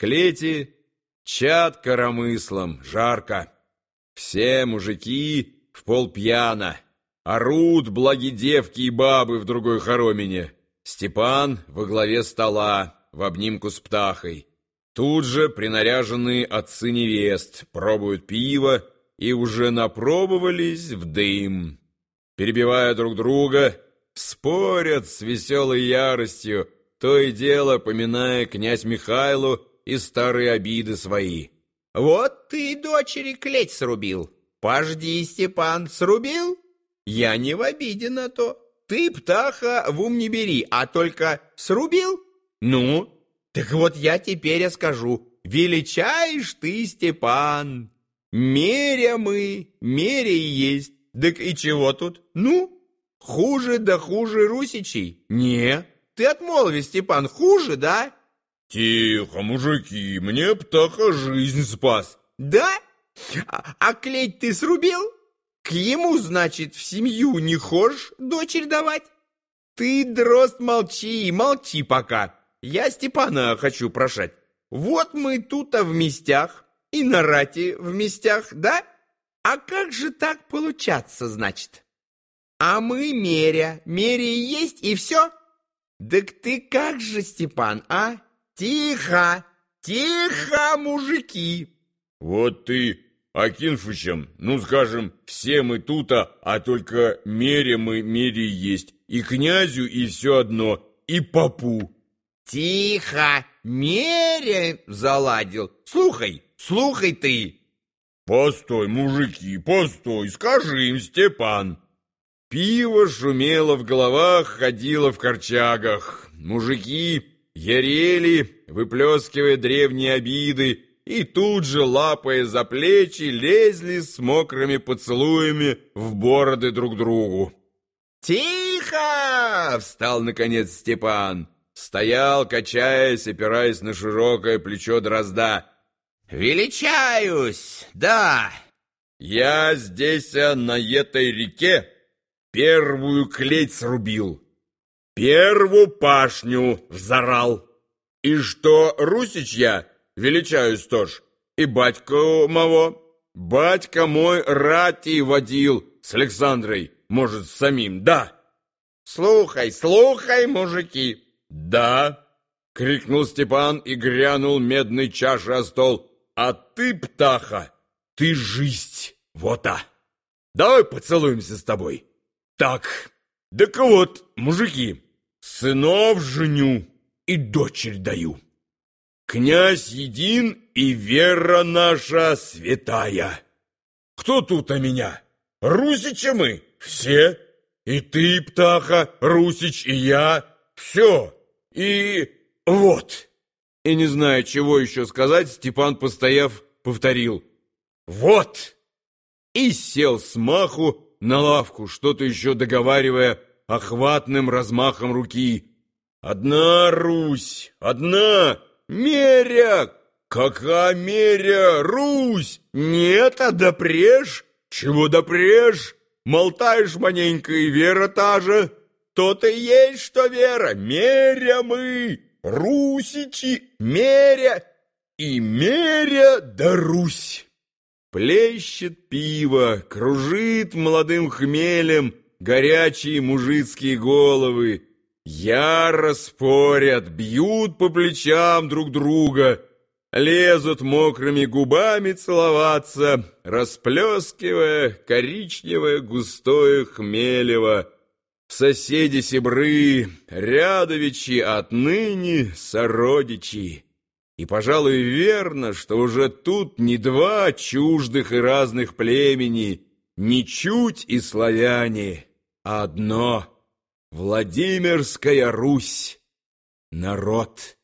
клете чат коромыслом, жарко. Все мужики в полпьяна, орут благи девки и бабы в другой хоромине. Степан во главе стола, в обнимку с птахой. Тут же принаряженные отцы невест пробуют пиво и уже напробовались в дым. Перебивая друг друга, спорят с веселой яростью, то и дело поминая князь Михайлу и старые обиды свои. «Вот ты дочери клеть срубил. Пожди, Степан, срубил? Я не в обиде на то. Ты, птаха, в ум не бери, а только срубил? Ну, так вот я теперь скажу. Величаешь ты, Степан. Меря мы, меря и есть. Так и чего тут? Ну, хуже да хуже русичей? Не, ты отмолви, Степан, хуже, да? Тихо, мужики, мне птаха жизнь спас. Да? А, а клеть ты срубил? К ему, значит, в семью не хошь дочерь давать? Ты, дрозд, молчи, молчи пока. Я Степана хочу прошать. Вот мы тут-то в местях, и на рате в местях, да? А как же так получаться, значит? А мы меря, меря есть, и все? Так ты как же, Степан, а? Тихо, тихо, мужики. Вот ты, Акинфычем, ну, скажем, все мы тута, а только меря мы мере есть, и князю, и все одно, и попу. Тихо, меря заладил. Слухай, слухай ты. Постой, мужики, постой, скажи им, Степан. Пиво шумело в головах, ходило в корчагах. Мужики ярели, выплескивая древние обиды, и тут же, лапая за плечи, лезли с мокрыми поцелуями в бороды друг другу. «Тихо!» — встал, наконец, Степан. Стоял, качаясь, опираясь на широкое плечо дрозда. «Величаюсь, да!» «Я здесь, а, на этой реке, первую клеть срубил, первую пашню взорал. И что, Русич я, величаюсь тоже, и батька моего, батька мой рати водил с Александрой, может, с самим, да?» «Слухай, слухай, мужики!» «Да!» — крикнул Степан и грянул медной чашей о стол. «А ты, птаха, ты жизнь, вот а! Давай поцелуемся с тобой!» «Так, так вот, мужики, сынов женю и дочерь даю. Князь един и вера наша святая. Кто тут о меня? Русича мы, все, и ты, птаха, Русич, и я, все!» И вот. И не зная, чего еще сказать, Степан, постояв, повторил. Вот. И сел с маху на лавку, что-то еще договаривая охватным размахом руки. Одна Русь, одна меря. Какая меря, Русь? Нет, а допреж? Чего допреж? Молтаешь маленько, и вера та же. То-то и есть, что вера. Меря мы, русичи, меря и меря да Русь. Плещет пиво, кружит молодым хмелем горячие мужицкие головы. Яро спорят, бьют по плечам друг друга, лезут мокрыми губами целоваться, расплескивая коричневое густое хмелево. Соседи Сибры, рядовичи отныне сородичи. И, пожалуй, верно, что уже тут не два чуждых и разных племени, не чуть и славяне, одно — Владимирская Русь, народ.